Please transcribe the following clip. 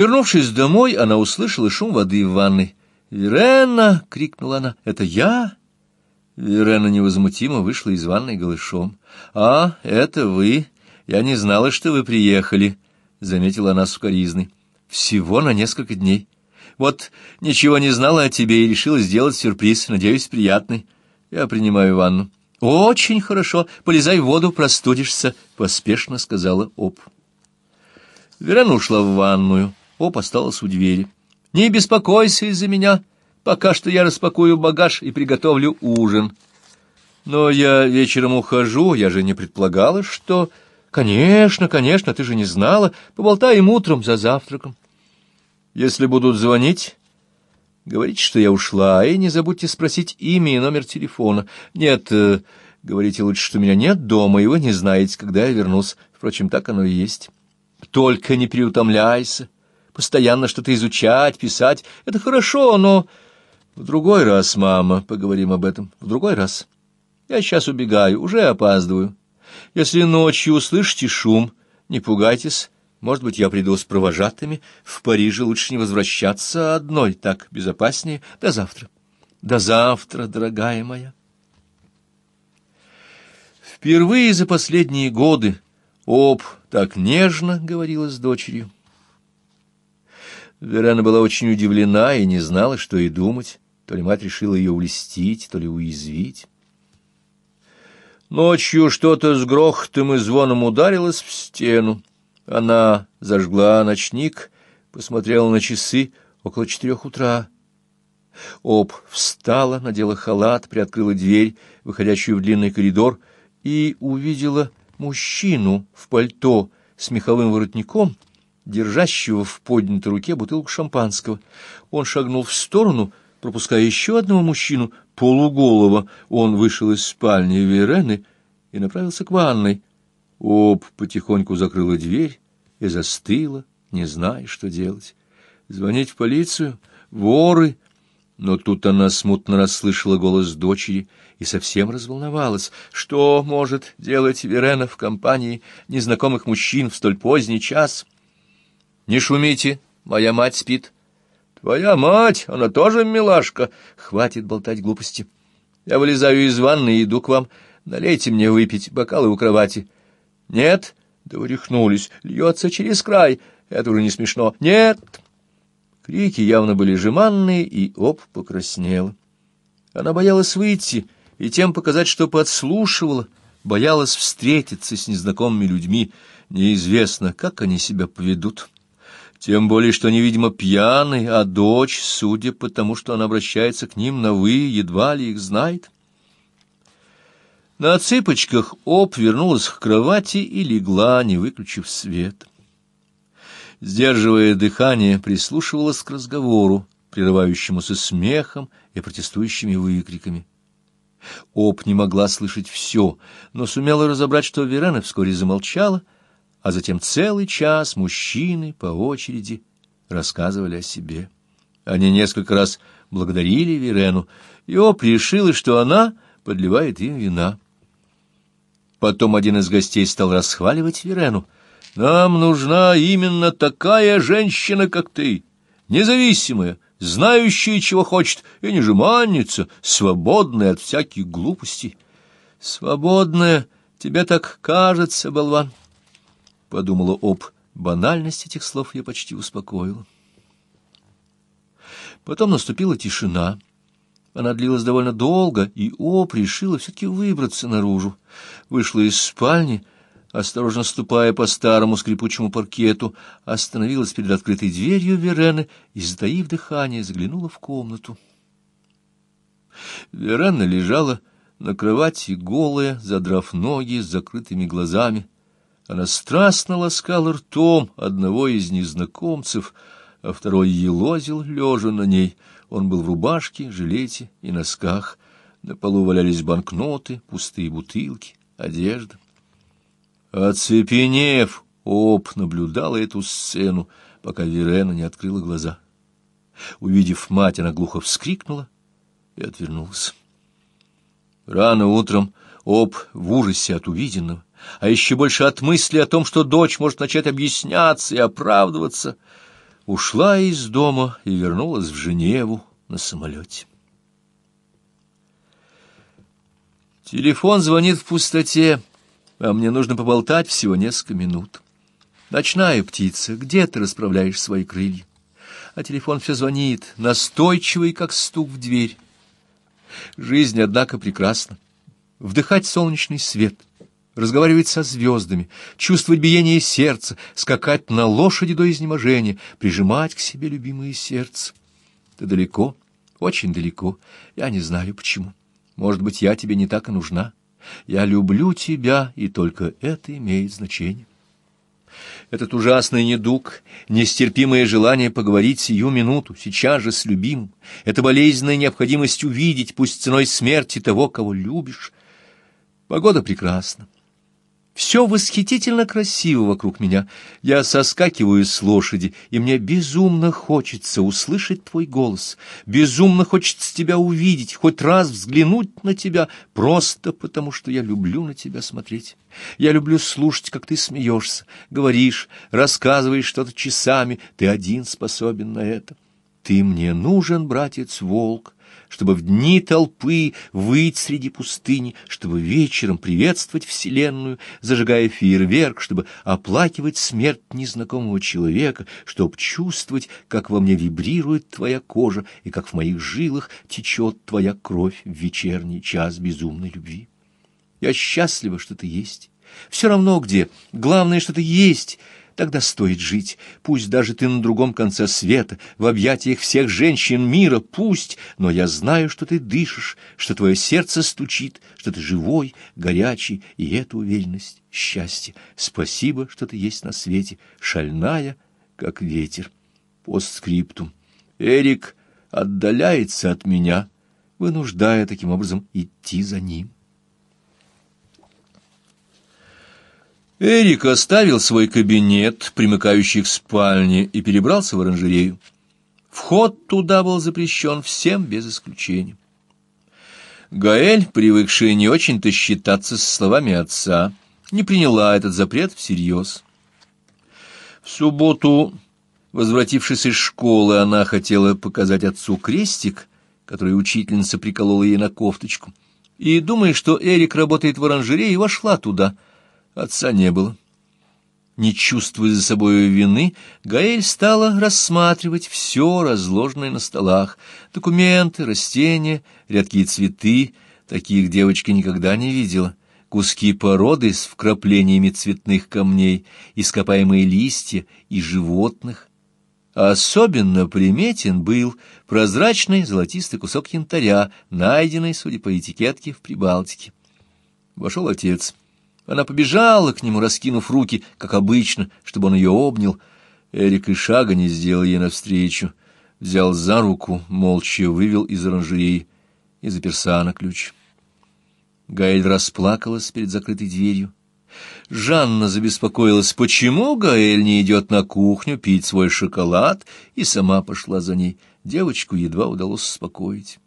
Вернувшись домой, она услышала шум воды в ванной. «Верена!» — крикнула она. «Это я?» Верена невозмутимо вышла из ванной голышом. «А, это вы! Я не знала, что вы приехали», — заметила она сукоризной. «Всего на несколько дней. Вот ничего не знала о тебе и решила сделать сюрприз, надеюсь, приятный. Я принимаю ванну». «Очень хорошо. Полезай в воду, простудишься», — поспешно сказала Оп. Верена ушла в ванную. Оп осталась у двери. «Не беспокойся из-за меня. Пока что я распакую багаж и приготовлю ужин». «Но я вечером ухожу, я же не предполагала, что...» «Конечно, конечно, ты же не знала. Поболтаем утром за завтраком». «Если будут звонить...» «Говорите, что я ушла, и не забудьте спросить имя и номер телефона. Нет, э, говорите лучше, что меня нет дома, и вы не знаете, когда я вернусь. Впрочем, так оно и есть. Только не переутомляйся» постоянно что-то изучать, писать. Это хорошо, но... В другой раз, мама, поговорим об этом. В другой раз. Я сейчас убегаю, уже опаздываю. Если ночью услышите шум, не пугайтесь. Может быть, я приду с провожатыми. В Париже лучше не возвращаться одной, так безопаснее. До завтра. До завтра, дорогая моя. Впервые за последние годы Об так нежно говорила с дочерью. Верена была очень удивлена и не знала, что и думать. То ли мать решила ее улестить, то ли уязвить. Ночью что-то с грохотом и звоном ударилось в стену. Она зажгла ночник, посмотрела на часы около четырех утра. Об встала, надела халат, приоткрыла дверь, выходящую в длинный коридор, и увидела мужчину в пальто с меховым воротником — держащего в поднятой руке бутылку шампанского. Он шагнул в сторону, пропуская еще одного мужчину, полуголого. Он вышел из спальни Верены и направился к ванной. Об потихоньку закрыла дверь и застыла, не зная, что делать. Звонить в полицию? Воры? Но тут она смутно расслышала голос дочери и совсем разволновалась. Что может делать Верена в компании незнакомых мужчин в столь поздний час? — не шумите, моя мать спит. Твоя мать, она тоже милашка. Хватит болтать глупости. Я вылезаю из ванны и иду к вам. Налейте мне выпить, бокалы у кровати. Нет? Да вы. Льется через край. Это уже не смешно. Нет! Крики явно были жеманные, и оп покраснела. Она боялась выйти и тем показать, что подслушивала, боялась встретиться с незнакомыми людьми. Неизвестно, как они себя поведут. Тем более, что они, видимо, пьяны, а дочь, судя по тому, что она обращается к ним на «вы», едва ли их знает. На цыпочках Об вернулась к кровати и легла, не выключив свет. Сдерживая дыхание, прислушивалась к разговору, прерывающемуся смехом и протестующими выкриками. Об не могла слышать все, но сумела разобрать, что Верена вскоре замолчала — а затем целый час мужчины по очереди рассказывали о себе. Они несколько раз благодарили Верену, и Оп решила, что она подливает им вина. Потом один из гостей стал расхваливать Верену. «Нам нужна именно такая женщина, как ты, независимая, знающая, чего хочет, и не жеманница, свободная от всяких глупостей». «Свободная, тебе так кажется, болван» подумала об банальности этих слов, я почти успокоила. Потом наступила тишина. Она длилась довольно долго, и Оп решила все-таки выбраться наружу. Вышла из спальни, осторожно ступая по старому скрипучему паркету, остановилась перед открытой дверью Верены и, затаив дыхание, заглянула в комнату. Верена лежала на кровати голая, задрав ноги с закрытыми глазами. Она страстно ласкала ртом одного из незнакомцев, а второй елозил, лежа на ней. Он был в рубашке, жилете и носках. На полу валялись банкноты, пустые бутылки, одежда. Оцепенев, Оп наблюдала эту сцену, пока Верена не открыла глаза. Увидев мать, она глухо вскрикнула и отвернулась. Рано утром Оп в ужасе от увиденного а еще больше от мысли о том, что дочь может начать объясняться и оправдываться, ушла из дома и вернулась в Женеву на самолете. Телефон звонит в пустоте, а мне нужно поболтать всего несколько минут. Ночная птица, где ты расправляешь свои крылья? А телефон все звонит, настойчивый, как стук в дверь. Жизнь, однако, прекрасна. Вдыхать солнечный свет, разговаривать со звездами, чувствовать биение сердца, скакать на лошади до изнеможения, прижимать к себе любимое сердце. Ты далеко, очень далеко, я не знаю почему. Может быть, я тебе не так и нужна. Я люблю тебя, и только это имеет значение. Этот ужасный недуг, нестерпимое желание поговорить сию минуту, сейчас же с любимым, эта болезненная необходимость увидеть, пусть ценой смерти того, кого любишь. Погода прекрасна. Все восхитительно красиво вокруг меня. Я соскакиваю с лошади, и мне безумно хочется услышать твой голос. Безумно хочется тебя увидеть, хоть раз взглянуть на тебя, просто потому что я люблю на тебя смотреть. Я люблю слушать, как ты смеешься, говоришь, рассказываешь что-то часами. Ты один способен на это. Ты мне нужен, братец-волк чтобы в дни толпы выйти среди пустыни, чтобы вечером приветствовать Вселенную, зажигая фейерверк, чтобы оплакивать смерть незнакомого человека, чтобы чувствовать, как во мне вибрирует твоя кожа и как в моих жилах течет твоя кровь в вечерний час безумной любви. Я счастлива, что ты есть. Все равно где. Главное, что ты есть — Тогда стоит жить, пусть даже ты на другом конце света, в объятиях всех женщин мира, пусть, но я знаю, что ты дышишь, что твое сердце стучит, что ты живой, горячий, и эта уверенность — счастье. Спасибо, что ты есть на свете, шальная, как ветер. Постскриптум. Эрик отдаляется от меня, вынуждая таким образом идти за ним. Эрик оставил свой кабинет, примыкающий к спальне, и перебрался в оранжерею. Вход туда был запрещен всем без исключения. Гаэль, привыкшая не очень-то считаться с словами отца, не приняла этот запрет всерьез. В субботу, возвратившись из школы, она хотела показать отцу крестик, который учительница приколола ей на кофточку, и, думая, что Эрик работает в оранжерее, вошла туда — Отца не было. Не чувствуя за собой вины, Гаэль стала рассматривать все разложенное на столах. Документы, растения, редкие цветы. Таких девочка никогда не видела. Куски породы с вкраплениями цветных камней, ископаемые листья и животных. особенно приметен был прозрачный золотистый кусок янтаря, найденный, судя по этикетке, в Прибалтике. Вошел отец. Она побежала к нему, раскинув руки, как обычно, чтобы он ее обнял. Эрик и шага не сделал ей навстречу. Взял за руку, молча вывел из оранжереи и заперся на ключ. Гаэль расплакалась перед закрытой дверью. Жанна забеспокоилась, почему Гаэль не идет на кухню пить свой шоколад, и сама пошла за ней. Девочку едва удалось успокоить.